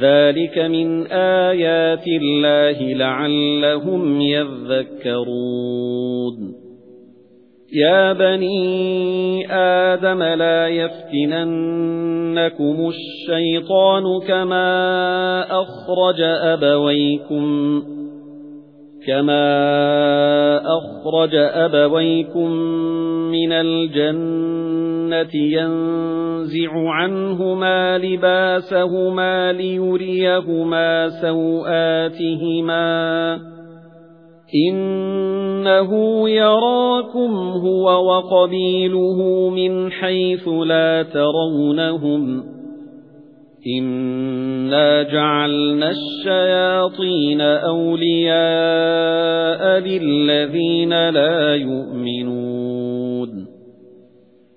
ذَلِكَ مِنْ آيَاتِ اللَّهِ لَعَلَّهُمْ يَذَّكَّرُونَ. يَا بَنِي آدَمَ لَا يَفْتِنَنَّكُمُ الشَّيْطَانُ كَمَا أَخْرَجَ أَبَوَيْكُمْ كَمَا أَخْرَجَ أَبَوَيْكُمْ مِنَ الْجَنَّةِ يَنزِعُ عَنْهُمَا لِبَاسَهُمَا لِيُرِيَهُمَا سَوْآتِهِمَا. إِنَّهُ يَرَاكُمْ هُوَ وَقَبِيلُهُ مِنْ حَيْثُ لَا تَرَوْنَهُمْ. إِنَّا جَعَلْنَا الشَّيَاطِينَ أَوْلِيَاءَ لِلَّذِينَ لَا يُؤْمِنُونَ.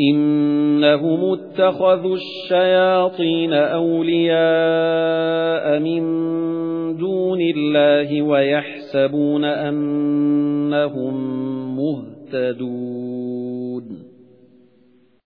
إِنَّهُمُ اتَّخَذُوا الشَّيَاطِينَ أَوْلِيَاءَ مِن دُونِ اللَّهِ وَيَحْسَبُونَ أَنَّهُم مُّهْتَدُونَ.